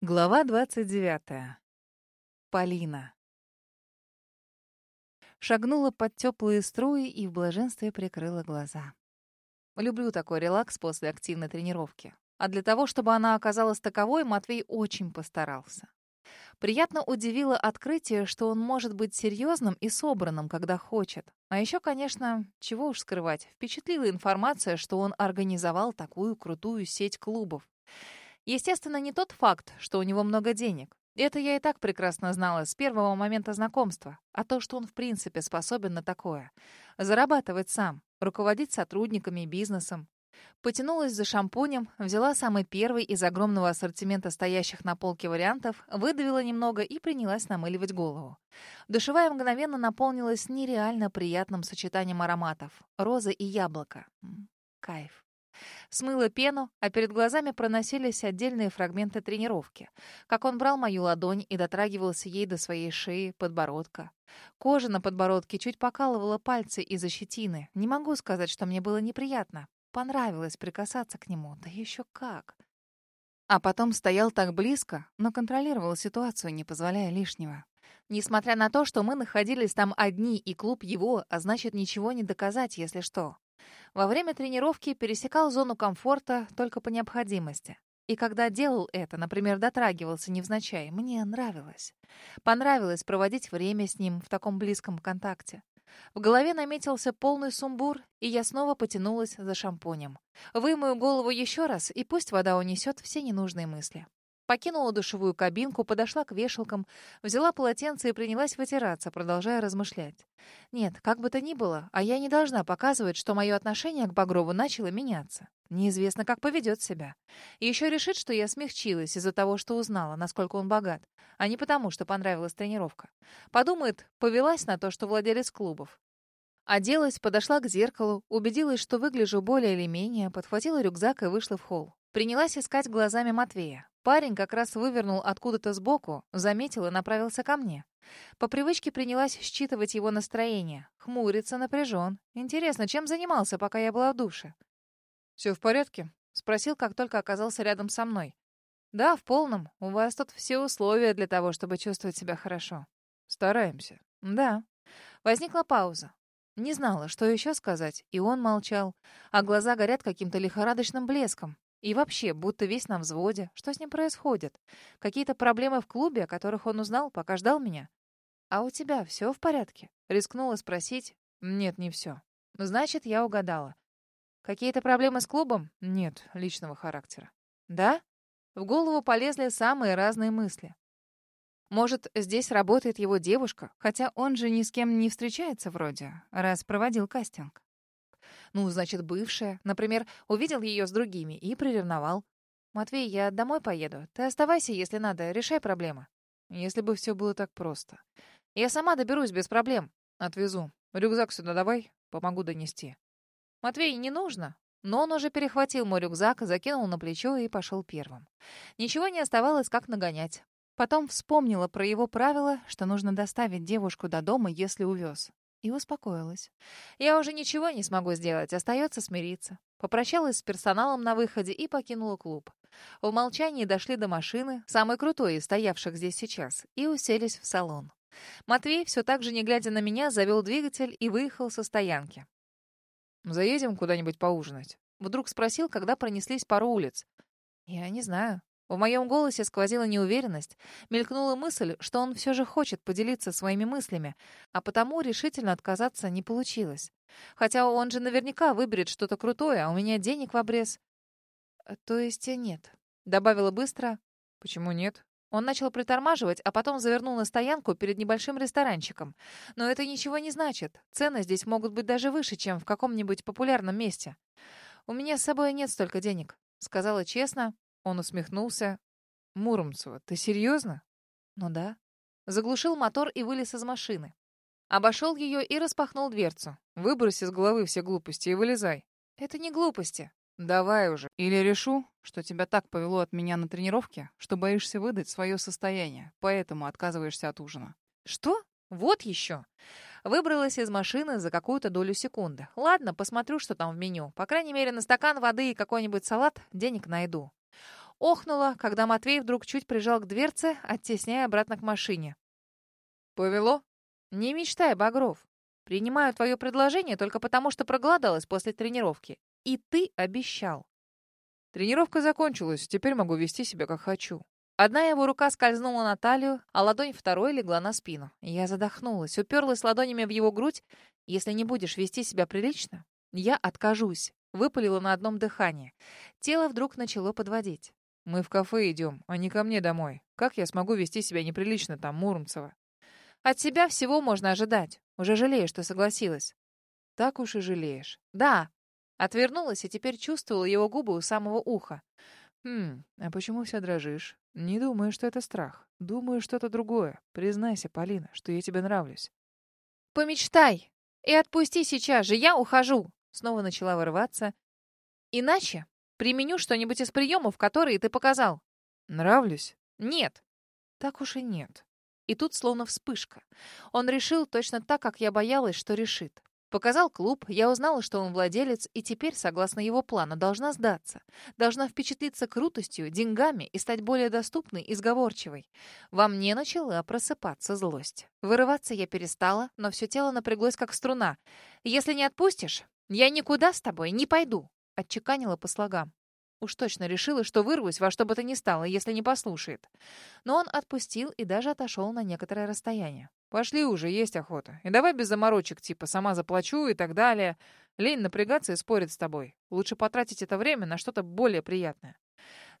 Глава 29. Полина. Шагнула под теплые струи и в блаженстве прикрыла глаза. Люблю такой релакс после активной тренировки. А для того, чтобы она оказалась таковой, Матвей очень постарался. Приятно удивило открытие, что он может быть серьезным и собранным, когда хочет. А еще, конечно, чего уж скрывать, впечатлила информация, что он организовал такую крутую сеть клубов. Естественно, не тот факт, что у него много денег. Это я и так прекрасно знала с первого момента знакомства. А то, что он в принципе способен на такое. Зарабатывать сам, руководить сотрудниками и бизнесом. Потянулась за шампунем, взяла самый первый из огромного ассортимента стоящих на полке вариантов, выдавила немного и принялась намыливать голову. Душевая мгновенно наполнилась нереально приятным сочетанием ароматов. Роза и яблоко. Кайф. Смыла пену, а перед глазами проносились отдельные фрагменты тренировки. Как он брал мою ладонь и дотрагивался ей до своей шеи, подбородка. Кожа на подбородке чуть покалывала пальцы из-за щетины. Не могу сказать, что мне было неприятно. Понравилось прикасаться к нему, да еще как. А потом стоял так близко, но контролировал ситуацию, не позволяя лишнего. Несмотря на то, что мы находились там одни, и клуб его, а значит, ничего не доказать, если что. Во время тренировки пересекал зону комфорта только по необходимости. И когда делал это, например, дотрагивался невзначай, мне нравилось. Понравилось проводить время с ним в таком близком контакте. В голове наметился полный сумбур, и я снова потянулась за шампунем. Вымою голову еще раз, и пусть вода унесет все ненужные мысли. Покинула душевую кабинку, подошла к вешалкам, взяла полотенце и принялась вытираться, продолжая размышлять. Нет, как бы то ни было, а я не должна показывать, что мое отношение к Багрову начало меняться. Неизвестно, как поведет себя. Еще решит, что я смягчилась из-за того, что узнала, насколько он богат, а не потому, что понравилась тренировка. Подумает, повелась на то, что владелец клубов. Оделась, подошла к зеркалу, убедилась, что выгляжу более или менее, подхватила рюкзак и вышла в холл. Принялась искать глазами Матвея. Парень как раз вывернул откуда-то сбоку, заметил и направился ко мне. По привычке принялась считывать его настроение. Хмурится, напряжен. Интересно, чем занимался, пока я была в душе? «Все в порядке?» — спросил, как только оказался рядом со мной. «Да, в полном. У вас тут все условия для того, чтобы чувствовать себя хорошо». «Стараемся». «Да». Возникла пауза. Не знала, что еще сказать, и он молчал, а глаза горят каким-то лихорадочным блеском. И вообще, будто весь на взводе. Что с ним происходит? Какие-то проблемы в клубе, о которых он узнал, пока ждал меня? «А у тебя все в порядке?» Рискнула спросить. «Нет, не все». «Значит, я угадала. Какие-то проблемы с клубом?» «Нет, личного характера». «Да?» В голову полезли самые разные мысли. Может, здесь работает его девушка, хотя он же ни с кем не встречается вроде, раз проводил кастинг. Ну, значит, бывшая. Например, увидел ее с другими и приревновал. «Матвей, я домой поеду. Ты оставайся, если надо. Решай проблемы». Если бы все было так просто. Я сама доберусь без проблем. Отвезу. Рюкзак сюда давай, помогу донести. Матвей, не нужно. Но он уже перехватил мой рюкзак, закинул на плечо и пошел первым. Ничего не оставалось, как нагонять. Потом вспомнила про его правило, что нужно доставить девушку до дома, если увез и успокоилась. Я уже ничего не смогу сделать, остается смириться. Попрощалась с персоналом на выходе и покинула клуб. В молчании дошли до машины, самой крутой из стоявших здесь сейчас, и уселись в салон. Матвей, все так же не глядя на меня, завел двигатель и выехал со стоянки. «Заедем куда-нибудь поужинать?» Вдруг спросил, когда пронеслись пару улиц. «Я не знаю. В моем голосе сквозила неуверенность. Мелькнула мысль, что он все же хочет поделиться своими мыслями, а потому решительно отказаться не получилось. Хотя он же наверняка выберет что-то крутое, а у меня денег в обрез. «Э, то есть э, нет. Добавила быстро. Почему нет? Он начал притормаживать, а потом завернул на стоянку перед небольшим ресторанчиком. Но это ничего не значит. Цены здесь могут быть даже выше, чем в каком-нибудь популярном месте. «У меня с собой нет столько денег», — сказала честно, он усмехнулся. «Муромцева, ты серьезно?» «Ну да». Заглушил мотор и вылез из машины. Обошел ее и распахнул дверцу. «Выбрось из головы все глупости и вылезай». «Это не глупости». «Давай уже. Или решу, что тебя так повело от меня на тренировке, что боишься выдать свое состояние, поэтому отказываешься от ужина». «Что? Вот еще!» Выбралась из машины за какую-то долю секунды. Ладно, посмотрю, что там в меню. По крайней мере, на стакан воды и какой-нибудь салат денег найду. Охнула, когда Матвей вдруг чуть прижал к дверце, оттесняя обратно к машине. «Повело?» «Не мечтай, Багров. Принимаю твое предложение только потому, что проголодалась после тренировки. И ты обещал». Тренировка закончилась, теперь могу вести себя как хочу. Одна его рука скользнула на талию, а ладонь второй легла на спину. Я задохнулась, уперлась ладонями в его грудь. «Если не будешь вести себя прилично, я откажусь», — выпалила на одном дыхании. Тело вдруг начало подводить. «Мы в кафе идем, а не ко мне домой. Как я смогу вести себя неприлично там, Муромцева?» «От себя всего можно ожидать. Уже жалею, что согласилась». «Так уж и жалеешь». «Да». Отвернулась и теперь чувствовала его губы у самого уха. «Хм, а почему вся дрожишь? Не думаю, что это страх. Думаю, что это другое. Признайся, Полина, что я тебе нравлюсь». «Помечтай и отпусти сейчас же, я ухожу!» Снова начала вырываться. «Иначе применю что-нибудь из приемов, которые ты показал». «Нравлюсь?» «Нет». «Так уж и нет». И тут словно вспышка. Он решил точно так, как я боялась, что решит. Показал клуб, я узнала, что он владелец, и теперь, согласно его плану, должна сдаться. Должна впечатлиться крутостью, деньгами и стать более доступной и сговорчивой. Во мне начала просыпаться злость. Вырываться я перестала, но все тело напряглось, как струна. «Если не отпустишь, я никуда с тобой не пойду», — отчеканила по слогам. Уж точно решила, что вырвусь во что бы то ни стало, если не послушает. Но он отпустил и даже отошел на некоторое расстояние. Пошли уже, есть охота. И давай без заморочек, типа «сама заплачу» и так далее. Лень напрягаться и спорить с тобой. Лучше потратить это время на что-то более приятное.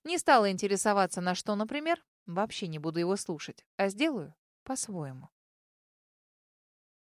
Не стала интересоваться, на что, например. Вообще не буду его слушать. А сделаю по-своему.